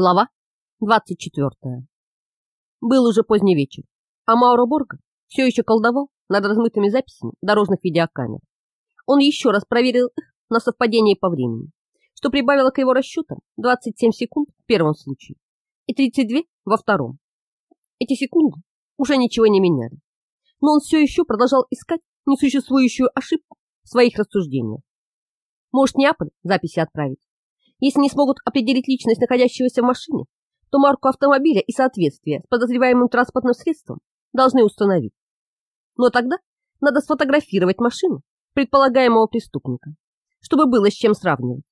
Глава 24. Был уже поздний вечер, а Мауро Борга все еще колдовал над размытыми записями дорожных видеокамер. Он еще раз проверил их на совпадение по времени, что прибавило к его расчетам 27 секунд в первом случае и 32 во втором. Эти секунды уже ничего не меняли, но он все еще продолжал искать несуществующую ошибку в своих рассуждениях. Может, Неаполь записи отправить? Если не смогут определить личность находящегося в машине, то марку автомобиля и соответствие с подозреваемым транспортным средством должны установить. Но тогда надо сфотографировать машину предполагаемого преступника, чтобы было с чем сравнивать.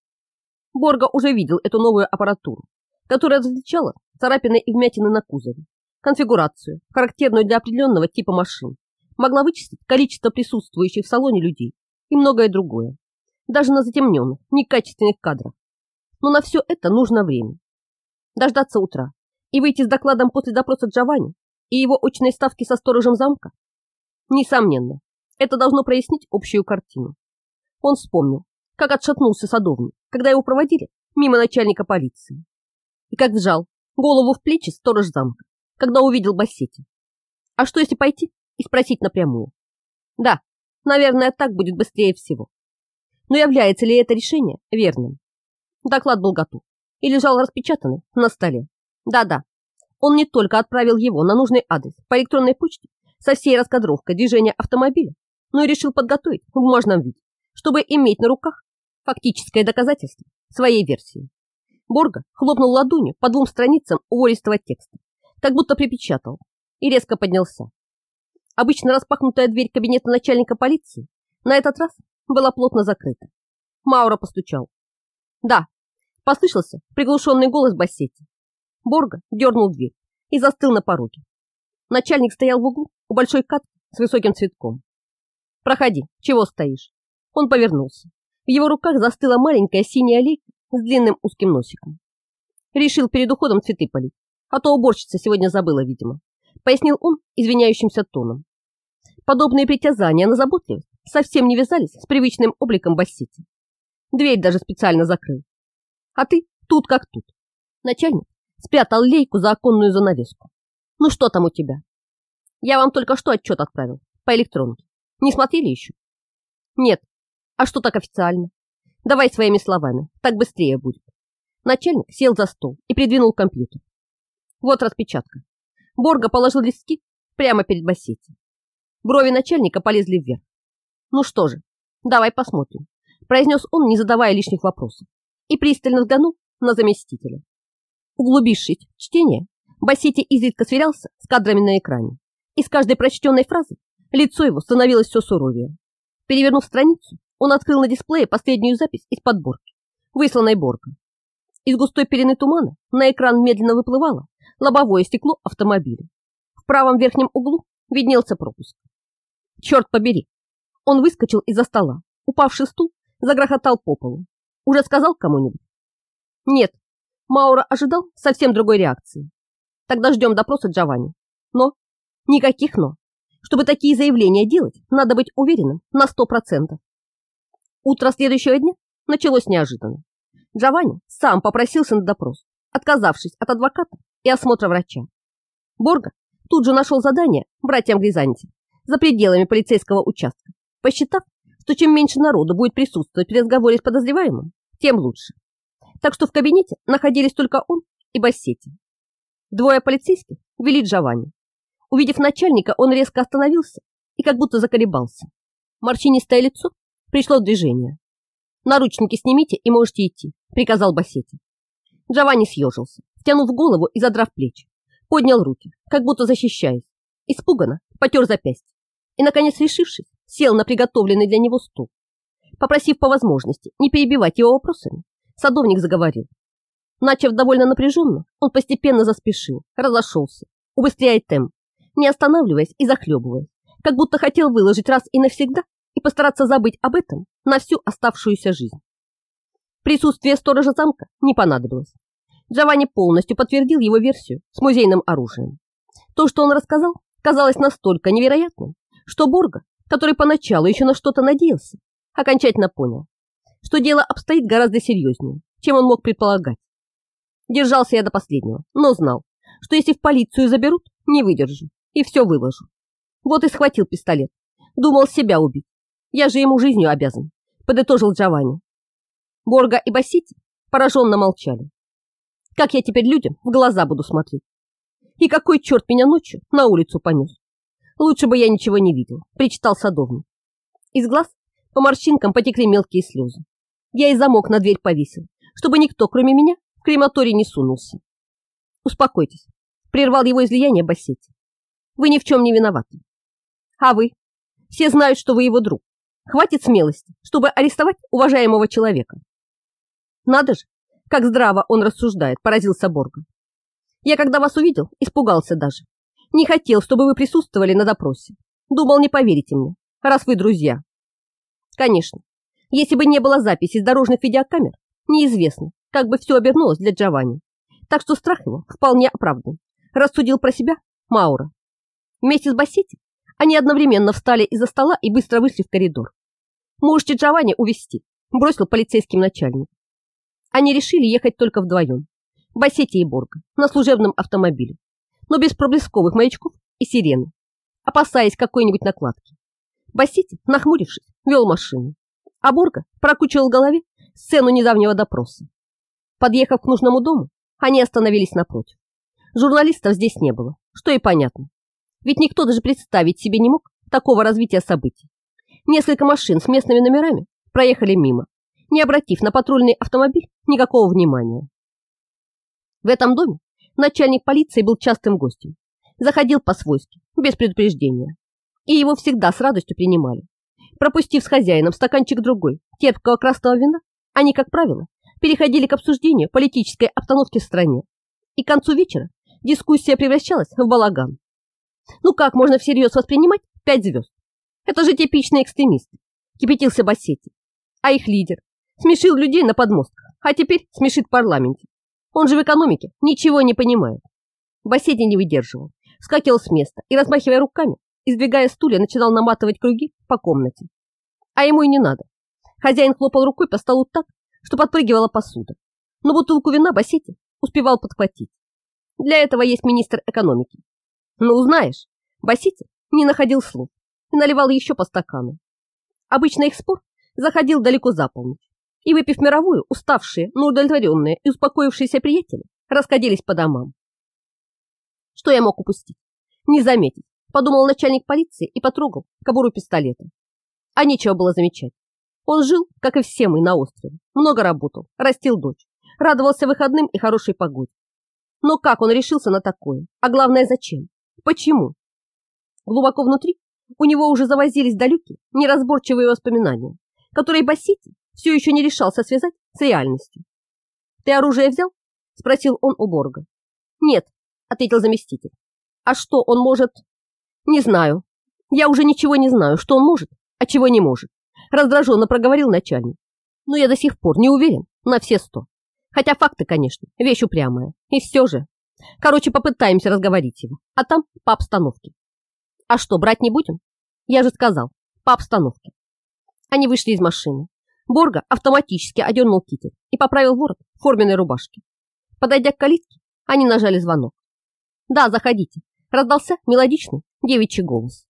Борга уже видел эту новую аппаратуру, которая различала царапины и вмятины на кузове, конфигурацию, характерную для определенного типа машин, могла вычислить количество присутствующих в салоне людей и многое другое, даже на затемненных, некачественных кадрах но на все это нужно время. Дождаться утра и выйти с докладом после допроса Джованни и его очной ставки со сторожем замка? Несомненно, это должно прояснить общую картину. Он вспомнил, как отшатнулся садовник, когда его проводили мимо начальника полиции. И как вжал голову в плечи сторож замка, когда увидел Бассети. А что если пойти и спросить напрямую? Да, наверное, так будет быстрее всего. Но является ли это решение верным? Доклад был готов и лежал распечатанный на столе. Да-да, он не только отправил его на нужный адрес по электронной почте со всей раскадровкой движения автомобиля, но и решил подготовить в бумажном виде, чтобы иметь на руках фактическое доказательство своей версии. Борга хлопнул ладонью по двум страницам уволистого текста, как будто припечатал, и резко поднялся. Обычно распахнутая дверь кабинета начальника полиции на этот раз была плотно закрыта. Маура постучал. «Да», Послышался приглушенный голос Бассетти. Борга дернул дверь и застыл на пороге. Начальник стоял в углу у большой катки с высоким цветком. «Проходи, чего стоишь?» Он повернулся. В его руках застыла маленькая синяя лейка с длинным узким носиком. Решил перед уходом цветы полить, а то уборщица сегодня забыла, видимо. Пояснил он извиняющимся тоном. Подобные притязания на заботливость совсем не вязались с привычным обликом Бассетти. Дверь даже специально закрыл, а ты тут как тут. Начальник спрятал лейку за оконную занавеску. Ну что там у тебя? Я вам только что отчет отправил по электронке. Не смотрели еще? Нет. А что так официально? Давай своими словами, так быстрее будет. Начальник сел за стол и придвинул компьютер. Вот распечатка. Борга положил листки прямо перед бассейном. Брови начальника полезли вверх. Ну что же, давай посмотрим, произнес он, не задавая лишних вопросов и пристально взглянул на заместителя. Углубившись в чтение, Бассетти изредка сверялся с кадрами на экране, и с каждой прочтенной фразы лицо его становилось все суровее. Перевернув страницу, он открыл на дисплее последнюю запись из подборки, высланной Борка. Из густой пелены тумана на экран медленно выплывало лобовое стекло автомобиля. В правом верхнем углу виднелся пропуск. Черт побери! Он выскочил из-за стола. Упавший стул загрохотал по полу. Уже сказал кому-нибудь? Нет, Маура ожидал совсем другой реакции. Тогда ждем допроса Джованни. Но, никаких «но». Чтобы такие заявления делать, надо быть уверенным на сто процентов. Утро следующего дня началось неожиданно. Джованни сам попросился на допрос, отказавшись от адвоката и осмотра врача. Борга тут же нашел задание братьям Гризанти за пределами полицейского участка, посчитав, что чем меньше народу будет присутствовать при разговоре с подозреваемым, тем лучше. Так что в кабинете находились только он и Бассетти. Двое полицейских вели Джованни. Увидев начальника, он резко остановился и как будто заколебался. Морщинистое лицо пришло в движение. «Наручники снимите и можете идти», — приказал Бассетти. Джованни съежился, втянув голову и задрав плечи. Поднял руки, как будто защищаясь. Испуганно потер запястье. И, наконец, решившись, сел на приготовленный для него стул. Попросив по возможности не перебивать его вопросами, садовник заговорил. Начав довольно напряженно, он постепенно заспешил, разошелся, убыстряя темп, не останавливаясь и захлебываясь, как будто хотел выложить раз и навсегда и постараться забыть об этом на всю оставшуюся жизнь. Присутствие сторожа замка не понадобилось. Джованни полностью подтвердил его версию с музейным оружием. То, что он рассказал, казалось настолько невероятным, что Борга, который поначалу еще на что-то надеялся, окончательно понял, что дело обстоит гораздо серьезнее, чем он мог предполагать. Держался я до последнего, но знал, что если в полицию заберут, не выдержу и все выложу. Вот и схватил пистолет. Думал себя убить. Я же ему жизнью обязан, подытожил Джованни. Борга и Басити пораженно молчали. Как я теперь людям в глаза буду смотреть? И какой черт меня ночью на улицу понес? Лучше бы я ничего не видел, причитал садовник. Из глаз по морщинкам потекли мелкие слезы. Я и замок на дверь повесил, чтобы никто, кроме меня, в крематорий не сунулся. Успокойтесь, прервал его излияние Бассетти. Вы ни в чем не виноваты. А вы? Все знают, что вы его друг. Хватит смелости, чтобы арестовать уважаемого человека. Надо же, как здраво он рассуждает, поразился Борга. Я, когда вас увидел, испугался даже. Не хотел, чтобы вы присутствовали на допросе. Думал, не поверите мне, раз вы друзья. Конечно, если бы не было записи с дорожных видеокамер, неизвестно, как бы все обернулось для Джованни. Так что страх его вполне оправдан. Рассудил про себя Маура. Вместе с Бассетти они одновременно встали из-за стола и быстро вышли в коридор. «Можете Джованни увести», – бросил полицейским начальник. Они решили ехать только вдвоем, Бассетти и Борга, на служебном автомобиле, но без проблесковых маячков и сирены, опасаясь какой-нибудь накладки. Бассетти, нахмурившись, вел машину, а Борга прокручивал в голове сцену недавнего допроса. Подъехав к нужному дому, они остановились напротив. Журналистов здесь не было, что и понятно. Ведь никто даже представить себе не мог такого развития событий. Несколько машин с местными номерами проехали мимо, не обратив на патрульный автомобиль никакого внимания. В этом доме начальник полиции был частым гостем. Заходил по-свойски, без предупреждения. И его всегда с радостью принимали. Пропустив с хозяином стаканчик другой, терпкого красного вина, они, как правило, переходили к обсуждению политической обстановки в стране. И к концу вечера дискуссия превращалась в балаган. Ну как можно всерьез воспринимать пять звезд? Это же типичные экстремисты, кипятился Бассетти. А их лидер смешил людей на подмостках, а теперь смешит в парламенте. Он же в экономике ничего не понимает. Бассетти не выдерживал, вскакивал с места и, размахивая руками, избегая стулья, начинал наматывать круги по комнате. А ему и не надо. Хозяин хлопал рукой по столу так, что подпрыгивала посуда. Но бутылку вина Бассетти успевал подхватить. Для этого есть министр экономики. Ну, узнаешь, Бассетти не находил слов и наливал еще по стакану. Обычно их спор заходил далеко за полночь, и, выпив мировую, уставшие, но удовлетворенные и успокоившиеся приятели расходились по домам. Что я мог упустить? Не заметить, подумал начальник полиции и потрогал кобуру пистолета. А нечего было замечать. Он жил, как и все мы, на острове, много работал, растил дочь, радовался выходным и хорошей погоде. Но как он решился на такое? А главное, зачем? Почему? Глубоко внутри у него уже завозились далекие, неразборчивые воспоминания, которые Бассити все еще не решался связать с реальностью. «Ты оружие взял?» – спросил он у Борга. «Нет», – ответил заместитель. «А что он может?» «Не знаю. Я уже ничего не знаю, что он может, а чего не может», – раздраженно проговорил начальник. «Но я до сих пор не уверен на все сто. Хотя факты, конечно, вещь упрямая. И все же. Короче, попытаемся разговорить его, а там по обстановке. А что, брать не будем? Я же сказал, по обстановке. Они вышли из машины. Борга автоматически одернул китель и поправил ворот форменной рубашки. Подойдя к калитке, они нажали звонок. «Да, заходите», — раздался мелодичный девичий голос.